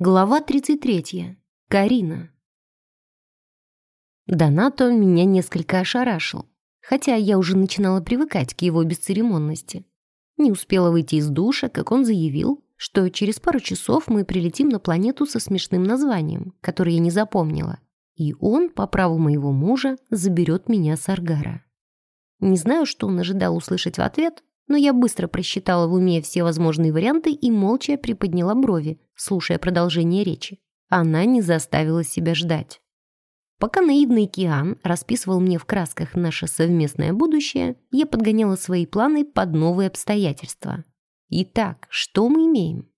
Глава 33. Карина. Донато меня несколько ошарашил, хотя я уже начинала привыкать к его бесцеремонности. Не успела выйти из душа, как он заявил, что через пару часов мы прилетим на планету со смешным названием, которое я не запомнила, и он, по праву моего мужа, заберет меня с Аргара. Не знаю, что он ожидал услышать в ответ, но я быстро просчитала в уме все возможные варианты и молча приподняла брови, слушая продолжение речи. Она не заставила себя ждать. Пока наивный Киан расписывал мне в красках наше совместное будущее, я подгоняла свои планы под новые обстоятельства. Итак, что мы имеем?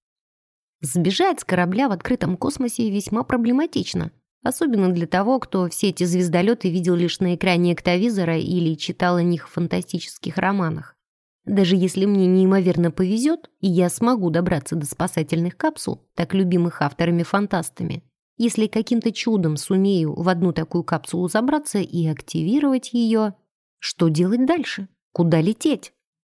Сбежать с корабля в открытом космосе весьма проблематично, особенно для того, кто все эти звездолеты видел лишь на экране эктовизора или читал о них в фантастических романах. Даже если мне неимоверно повезет, и я смогу добраться до спасательных капсул, так любимых авторами-фантастами, если каким-то чудом сумею в одну такую капсулу забраться и активировать ее, что делать дальше? Куда лететь?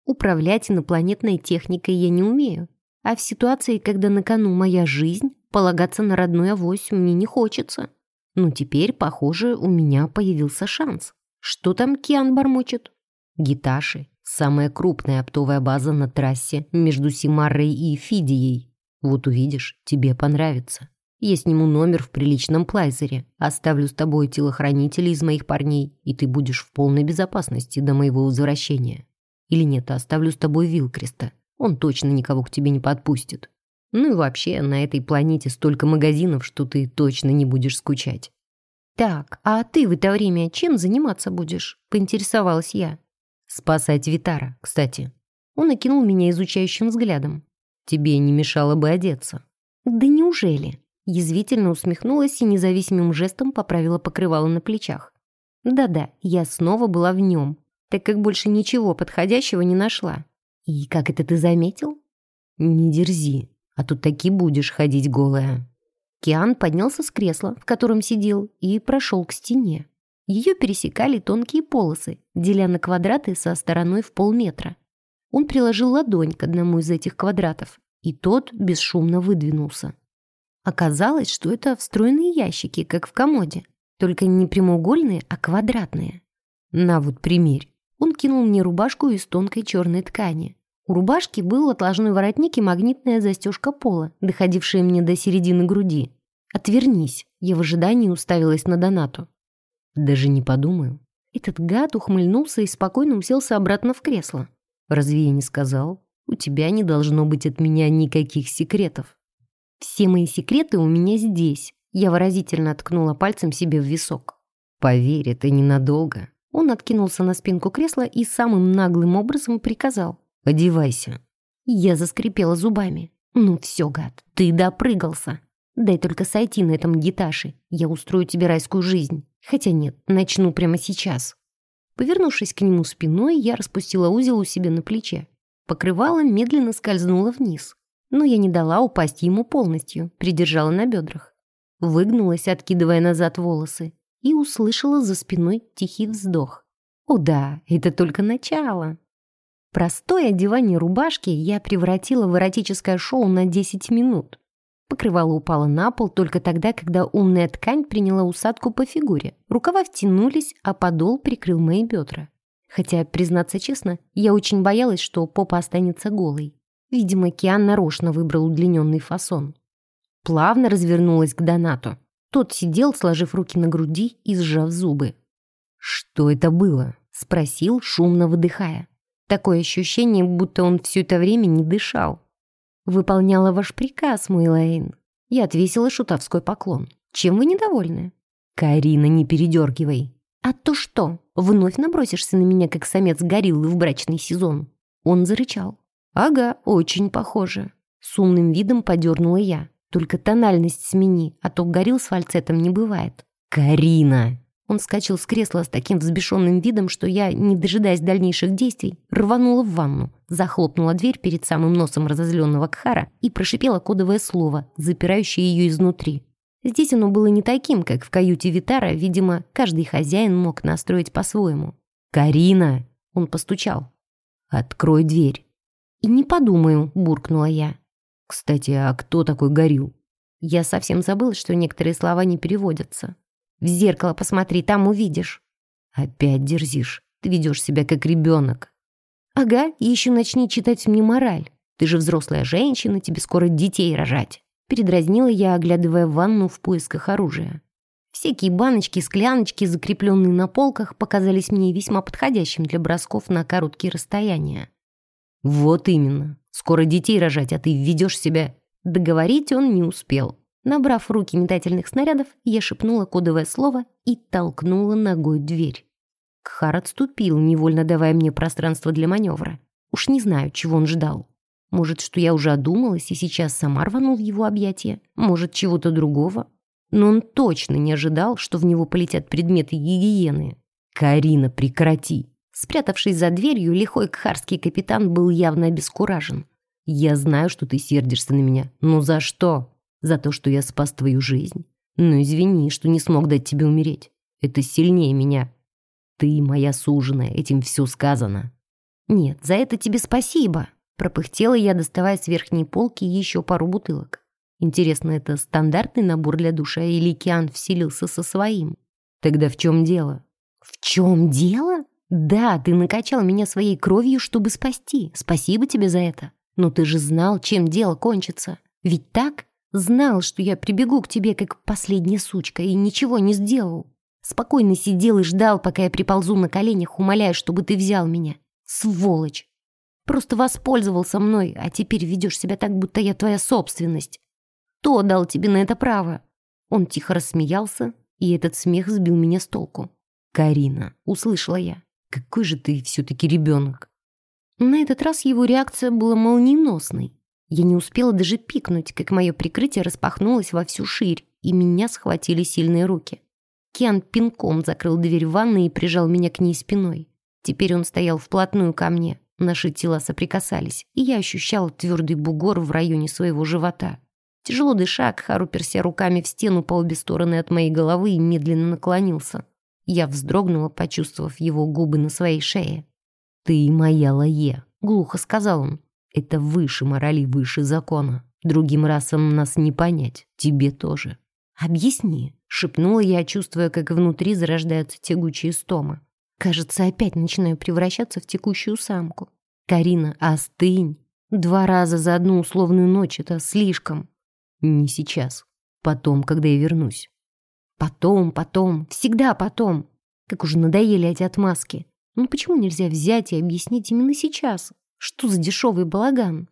Управлять инопланетной техникой я не умею. А в ситуации, когда на кону моя жизнь, полагаться на родную авось мне не хочется. Ну теперь, похоже, у меня появился шанс. Что там Киан бормочет? Гиташи, Самая крупная оптовая база на трассе между Симарой и Фидией. Вот увидишь, тебе понравится. Я сниму номер в приличном плайзере, оставлю с тобой телохранителей из моих парней, и ты будешь в полной безопасности до моего возвращения. Или нет, оставлю с тобой Вилкреста. Он точно никого к тебе не подпустит. Ну и вообще, на этой планете столько магазинов, что ты точно не будешь скучать. «Так, а ты в это время чем заниматься будешь?» — поинтересовалась я. Спасать Витара, кстати. Он окинул меня изучающим взглядом. Тебе не мешало бы одеться. Да неужели? Язвительно усмехнулась и независимым жестом поправила покрывало на плечах. Да-да, я снова была в нем, так как больше ничего подходящего не нашла. И как это ты заметил? Не дерзи, а тут таки будешь ходить голая. Киан поднялся с кресла, в котором сидел, и прошел к стене. Ее пересекали тонкие полосы, деля на квадраты со стороной в полметра. Он приложил ладонь к одному из этих квадратов, и тот бесшумно выдвинулся. Оказалось, что это встроенные ящики, как в комоде, только не прямоугольные, а квадратные. «На вот, примерь». Он кинул мне рубашку из тонкой черной ткани. У рубашки был отложной воротник и магнитная застежка пола, доходившая мне до середины груди. «Отвернись», я в ожидании уставилась на Донату. Даже не подумаю. Этот гад ухмыльнулся и спокойно уселся обратно в кресло. Разве я не сказал? У тебя не должно быть от меня никаких секретов. Все мои секреты у меня здесь. Я выразительно ткнула пальцем себе в висок. Поверь, это ненадолго. Он откинулся на спинку кресла и самым наглым образом приказал. «Одевайся». Я заскрипела зубами. «Ну все, гад, ты допрыгался. Дай только сойти на этом гиташе. Я устрою тебе райскую жизнь. Хотя нет, начну прямо сейчас. Повернувшись к нему спиной, я распустила узел у себя на плече. Покрывало медленно скользнуло вниз. Но я не дала упасть ему полностью, придержала на бедрах. Выгнулась, откидывая назад волосы, и услышала за спиной тихий вздох. О да, это только начало. Простое одевание рубашки я превратила в эротическое шоу на 10 минут. Покрывало упало на пол только тогда, когда умная ткань приняла усадку по фигуре. Рукава втянулись, а подол прикрыл мои бедра. Хотя, признаться честно, я очень боялась, что попа останется голой. Видимо, Киан нарочно выбрал удлиненный фасон. Плавно развернулась к Донату. Тот сидел, сложив руки на груди и сжав зубы. «Что это было?» — спросил, шумно выдыхая. Такое ощущение, будто он все это время не дышал. «Выполняла ваш приказ, Муэлэйн». Я отвесила шутовской поклон. «Чем вы недовольны?» «Карина, не передергивай». «А то что, вновь набросишься на меня, как самец гориллы в брачный сезон?» Он зарычал. «Ага, очень похоже». С умным видом подернула я. «Только тональность смени, а то горилл с фальцетом не бывает». «Карина!» Он скачал с кресла с таким взбешенным видом, что я, не дожидаясь дальнейших действий, рванула в ванну, захлопнула дверь перед самым носом разозленного Кхара и прошипела кодовое слово, запирающее ее изнутри. Здесь оно было не таким, как в каюте Витара, видимо, каждый хозяин мог настроить по-своему. «Карина!» — он постучал. «Открой дверь». «И не подумаю», — буркнула я. «Кстати, а кто такой Горил?» Я совсем забыла, что некоторые слова не переводятся. В зеркало посмотри, там увидишь. Опять дерзишь. Ты ведешь себя как ребенок. Ага, и еще начни читать мне мораль. Ты же взрослая женщина, тебе скоро детей рожать. Передразнила я, оглядывая ванну в поисках оружия. Всякие баночки, скляночки, закрепленные на полках, показались мне весьма подходящим для бросков на короткие расстояния. «Вот именно. Скоро детей рожать, а ты ведешь себя...» Договорить он не успел. Набрав руки метательных снарядов, я шепнула кодовое слово и толкнула ногой дверь. Кхар отступил, невольно давая мне пространство для маневра. Уж не знаю, чего он ждал. Может, что я уже одумалась и сейчас сама рванул в его объятия? Может, чего-то другого? Но он точно не ожидал, что в него полетят предметы гигиены. «Карина, прекрати!» Спрятавшись за дверью, лихой кхарский капитан был явно обескуражен. «Я знаю, что ты сердишься на меня. Но за что?» За то, что я спас твою жизнь. Но извини, что не смог дать тебе умереть. Это сильнее меня. Ты моя суженая, этим все сказано. Нет, за это тебе спасибо. Пропыхтела я, доставая с верхней полки еще пару бутылок. Интересно, это стандартный набор для душа или Киан вселился со своим? Тогда в чем дело? В чем дело? Да, ты накачал меня своей кровью, чтобы спасти. Спасибо тебе за это. Но ты же знал, чем дело кончится. Ведь так? Знал, что я прибегу к тебе, как последняя сучка, и ничего не сделал. Спокойно сидел и ждал, пока я приползу на коленях, умоляя, чтобы ты взял меня. Сволочь! Просто воспользовался мной, а теперь ведешь себя так, будто я твоя собственность. Кто дал тебе на это право?» Он тихо рассмеялся, и этот смех сбил меня с толку. «Карина», — услышала я, — «какой же ты все-таки ребенок». На этот раз его реакция была молниеносной. Я не успела даже пикнуть, как мое прикрытие распахнулось во всю ширь, и меня схватили сильные руки. Кен пинком закрыл дверь ванной и прижал меня к ней спиной. Теперь он стоял вплотную ко мне. Наши тела соприкасались, и я ощущала твердый бугор в районе своего живота. Тяжело дыша, Кхар уперся руками в стену по обе стороны от моей головы и медленно наклонился. Я вздрогнула, почувствовав его губы на своей шее. «Ты моя Лае», — глухо сказал он. Это выше морали, выше закона. Другим расам нас не понять, тебе тоже. «Объясни», — шепнула я, чувствуя, как внутри зарождаются тягучие стомы. Кажется, опять начинаю превращаться в текущую самку. «Карина, остынь! Два раза за одну условную ночь — это слишком!» «Не сейчас. Потом, когда я вернусь». «Потом, потом, всегда потом!» Как уже надоели эти отмазки. Ну почему нельзя взять и объяснить именно сейчас? Что за дешевый балаган?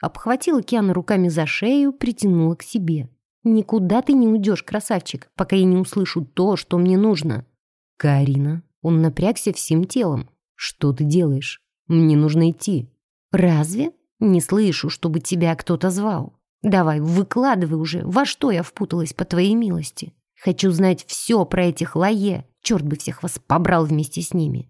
Обхватила Киана руками за шею, притянула к себе. «Никуда ты не уйдешь, красавчик, пока я не услышу то, что мне нужно». «Карина». Он напрягся всем телом. «Что ты делаешь? Мне нужно идти». «Разве? Не слышу, чтобы тебя кто-то звал. Давай, выкладывай уже, во что я впуталась по твоей милости. Хочу знать все про этих лае. Черт бы всех вас побрал вместе с ними».